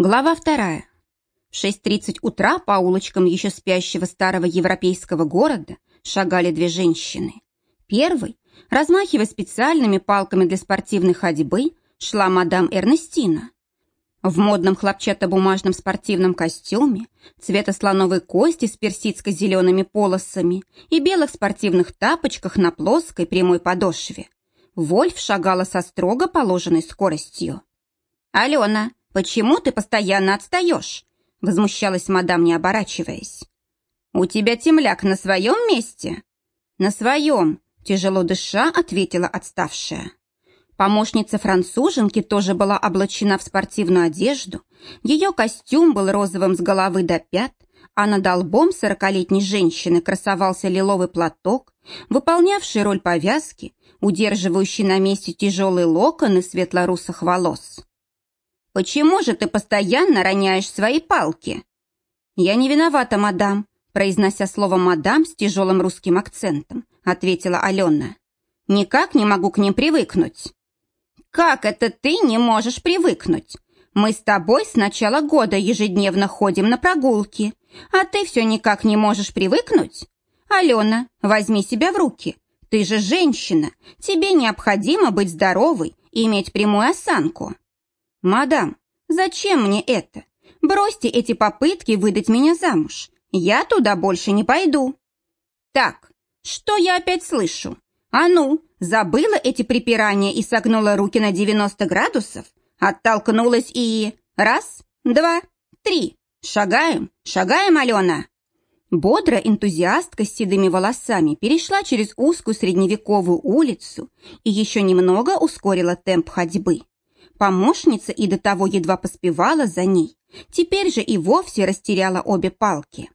Глава вторая. В 6.30 утра по улочкам еще спящего старого европейского города шагали две женщины. Первой, размахивая специальными палками для спортивной ходьбы, шла мадам Эрнестина. В модном хлопчатобумажном спортивном костюме, цвета слоновой кости с персидско-зелеными полосами и белых спортивных тапочках на плоской прямой подошве. Вольф шагала со строго положенной скоростью. «Алена, «Почему ты постоянно отстаешь?» — возмущалась мадам, не оборачиваясь. «У тебя темляк на своем месте?» «На своем», — тяжело дыша, ответила отставшая. Помощница француженки тоже была облачена в спортивную одежду. Ее костюм был розовым с головы до пят, а над лбом сорокалетней женщины красовался лиловый платок, выполнявший роль повязки, удерживающий на месте тяжелые локоны светло-русых волос. Почему же ты постоянно роняешь свои палки?» «Я не виновата, мадам», произнося слово «мадам» с тяжелым русским акцентом, ответила Алена. «Никак не могу к ним привыкнуть». «Как это ты не можешь привыкнуть? Мы с тобой с начала года ежедневно ходим на прогулки, а ты все никак не можешь привыкнуть? Алена, возьми себя в руки. Ты же женщина, тебе необходимо быть здоровой и иметь прямую осанку». «Мадам, зачем мне это? Бросьте эти попытки выдать меня замуж. Я туда больше не пойду». «Так, что я опять слышу? А ну, забыла эти припирания и согнула руки на 90 градусов? Оттолкнулась и... Раз, два, три. Шагаем, шагаем, Алена!» Бодрая энтузиастка с седыми волосами перешла через узкую средневековую улицу и еще немного ускорила темп ходьбы. Помощница и до того едва поспевала за ней, теперь же и вовсе растеряла обе палки.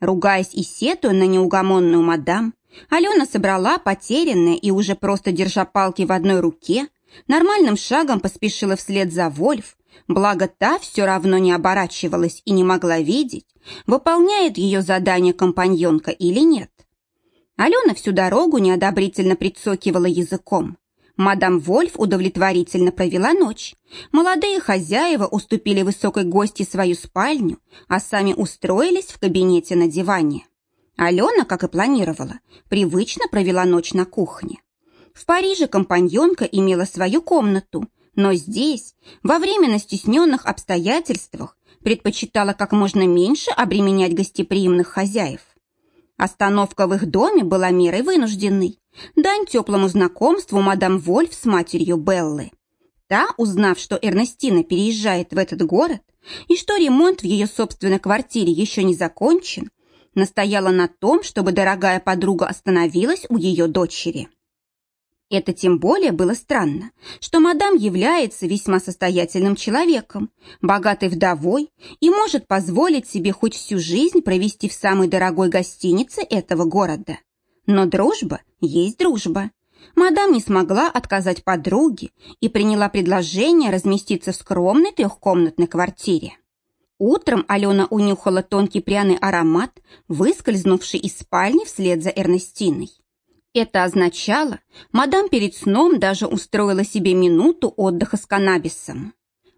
Ругаясь и сетуя на неугомонную мадам, Алена собрала потерянные и уже просто держа палки в одной руке, нормальным шагом поспешила вслед за Вольф, благо та все равно не оборачивалась и не могла видеть, выполняет ее задание компаньонка или нет. Алена всю дорогу неодобрительно прицокивала языком. Мадам Вольф удовлетворительно провела ночь. Молодые хозяева уступили высокой гости свою спальню, а сами устроились в кабинете на диване. Алена, как и планировала, привычно провела ночь на кухне. В Париже компаньонка имела свою комнату, но здесь, во временно стесненных обстоятельствах, предпочитала как можно меньше обременять гостеприимных хозяев. Остановка в их доме была мерой вынужденной. Дань теплому знакомству мадам Вольф с матерью Беллы. Та, узнав, что Эрнестина переезжает в этот город и что ремонт в ее собственной квартире еще не закончен, настояла на том, чтобы дорогая подруга остановилась у ее дочери. Это тем более было странно, что мадам является весьма состоятельным человеком, богатой вдовой и может позволить себе хоть всю жизнь провести в самой дорогой гостинице этого города. Но дружба есть дружба. Мадам не смогла отказать подруге и приняла предложение разместиться в скромной трехкомнатной квартире. Утром Алена унюхала тонкий пряный аромат, выскользнувший из спальни вслед за Эрнестиной. Это означало, мадам перед сном даже устроила себе минуту отдыха с каннабисом.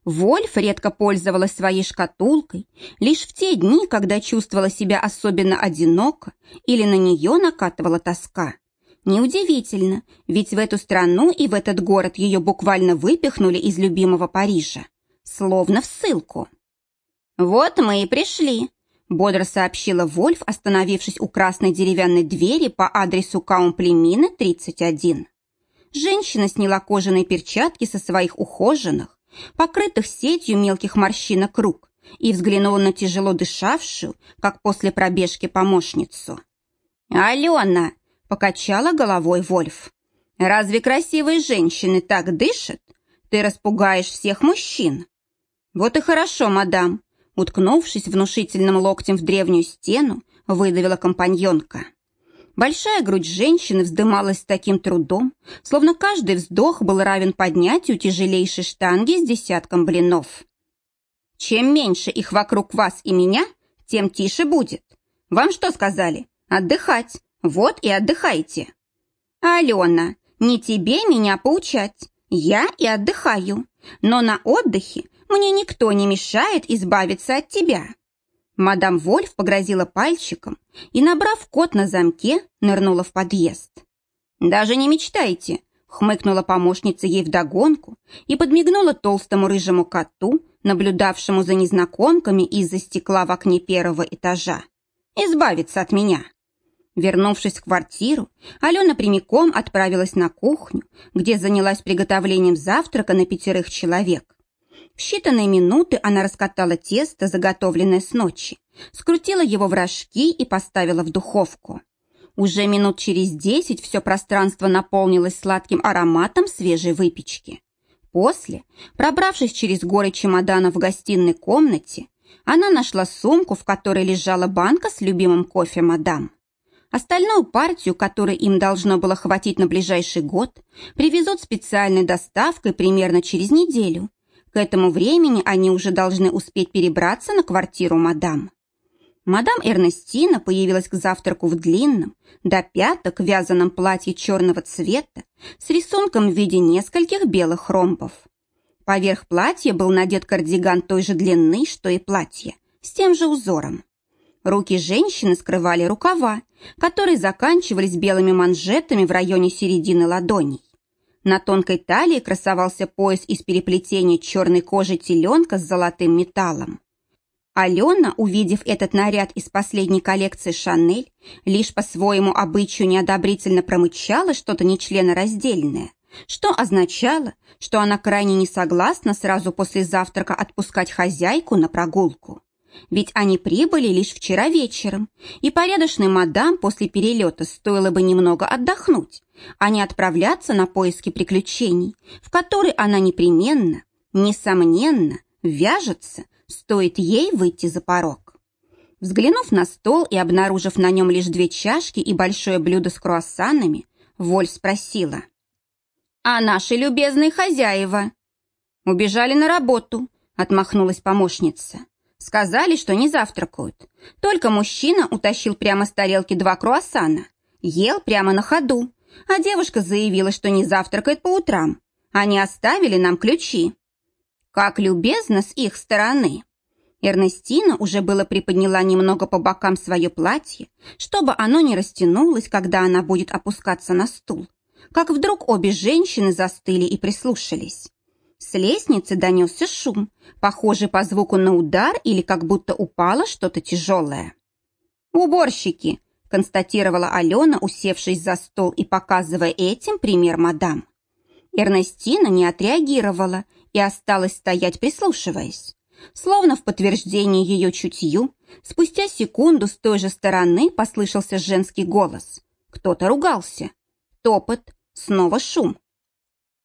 Вольф редко пользовалась своей шкатулкой лишь в те дни, когда чувствовала себя особенно одиноко или на нее накатывала тоска. Неудивительно, ведь в эту страну и в этот город ее буквально выпихнули из любимого Парижа. Словно в ссылку. «Вот мы и пришли», бодро сообщила Вольф, остановившись у красной деревянной двери по адресу Каумплемина, 31. Женщина сняла кожаные перчатки со своих ухоженных, покрытых сетью мелких морщинок рук, и взглянула на тяжело дышавшую, как после пробежки, помощницу. «Алена!» — покачала головой Вольф. «Разве красивые женщины так дышат? Ты распугаешь всех мужчин». «Вот и хорошо, мадам», Уткнувшись внушительным локтем в древнюю стену, выдавила компаньонка. Большая грудь женщины вздымалась с таким трудом, словно каждый вздох был равен поднятию тяжелейшей штанги с десятком блинов. «Чем меньше их вокруг вас и меня, тем тише будет. Вам что сказали? Отдыхать. Вот и отдыхайте». «Алена, не тебе меня поучать. Я и отдыхаю. Но на отдыхе мне никто не мешает избавиться от тебя». Мадам Вольф погрозила пальчиком и, набрав код на замке, нырнула в подъезд. «Даже не мечтайте», — хмыкнула помощница ей вдогонку и подмигнула толстому рыжему коту, наблюдавшему за незнакомками из-за стекла в окне первого этажа. «Избавиться от меня». Вернувшись в квартиру, Алена прямиком отправилась на кухню, где занялась приготовлением завтрака на пятерых человек. Считанные минуты она раскатала тесто, заготовленное с ночи, скрутила его в рожки и поставила в духовку. Уже минут через десять все пространство наполнилось сладким ароматом свежей выпечки. После, пробравшись через горы чемоданов в гостиной комнате, она нашла сумку, в которой лежала банка с любимым кофе мадам. Остальную партию, которой им должно было хватить на ближайший год, привезут специальной доставкой примерно через неделю. К этому времени они уже должны успеть перебраться на квартиру мадам. Мадам Эрнестина появилась к завтраку в длинном, до пяток вязаном платье черного цвета с рисунком в виде нескольких белых ромбов. Поверх платья был надет кардиган той же длины, что и платье, с тем же узором. Руки женщины скрывали рукава, которые заканчивались белыми манжетами в районе середины ладоней. На тонкой талии красовался пояс из переплетения черной кожи теленка с золотым металлом. Алена, увидев этот наряд из последней коллекции «Шанель», лишь по своему обычаю неодобрительно промычала что-то нечленораздельное, что означало, что она крайне не согласна сразу после завтрака отпускать хозяйку на прогулку. Ведь они прибыли лишь вчера вечером, и порядочной мадам после перелета стоило бы немного отдохнуть, а не отправляться на поиски приключений, в которые она непременно, несомненно, вяжется, стоит ей выйти за порог. Взглянув на стол и обнаружив на нем лишь две чашки и большое блюдо с круассанами, Воль спросила. «А наши любезные хозяева?» «Убежали на работу», — отмахнулась помощница. Сказали, что не завтракают. Только мужчина утащил прямо с тарелки два круассана. Ел прямо на ходу. А девушка заявила, что не завтракает по утрам. Они оставили нам ключи. Как любезно с их стороны. Эрнестина уже было приподняла немного по бокам свое платье, чтобы оно не растянулось, когда она будет опускаться на стул. Как вдруг обе женщины застыли и прислушались. С лестницы донесся шум, похожий по звуку на удар или как будто упало что-то тяжелое. «Уборщики!» – констатировала Алена, усевшись за стол и показывая этим пример мадам. Эрнестина не отреагировала и осталась стоять, прислушиваясь. Словно в подтверждение ее чутью, спустя секунду с той же стороны послышался женский голос. Кто-то ругался. Топот, снова шум.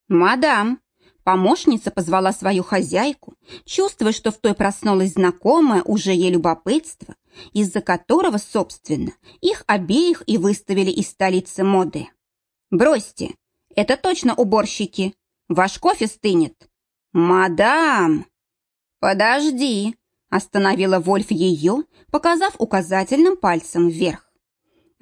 «Мадам!» Помощница позвала свою хозяйку, чувствуя, что в той проснулось знакомое уже ей любопытство, из-за которого, собственно, их обеих и выставили из столицы моды. «Бросьте, это точно уборщики. Ваш кофе стынет». «Мадам!» «Подожди!» – остановила Вольф ее, показав указательным пальцем вверх.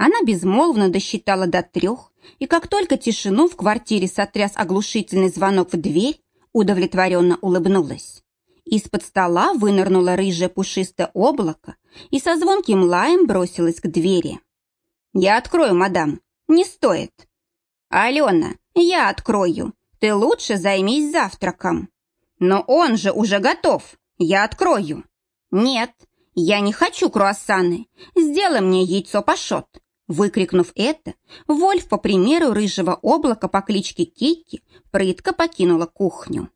Она безмолвно досчитала до трех, и как только тишину в квартире сотряс оглушительный звонок в дверь, удовлетворенно улыбнулась. Из-под стола вынырнуло рыжее пушистое облако и со звонким лаем бросилась к двери. «Я открою, мадам. Не стоит». «Алена, я открою. Ты лучше займись завтраком». «Но он же уже готов. Я открою». «Нет, я не хочу круассаны. Сделай мне яйцо пашот. Выкрикнув это, Вольф, по примеру рыжего облака по кличке Кикки, прытко покинула кухню.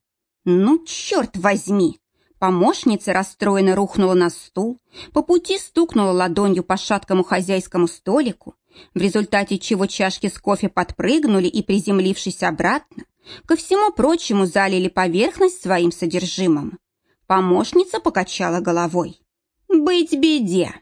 «Ну, черт возьми!» Помощница расстроенно рухнула на стул, по пути стукнула ладонью по шаткому хозяйскому столику, в результате чего чашки с кофе подпрыгнули и, приземлившись обратно, ко всему прочему залили поверхность своим содержимым. Помощница покачала головой. «Быть беде!»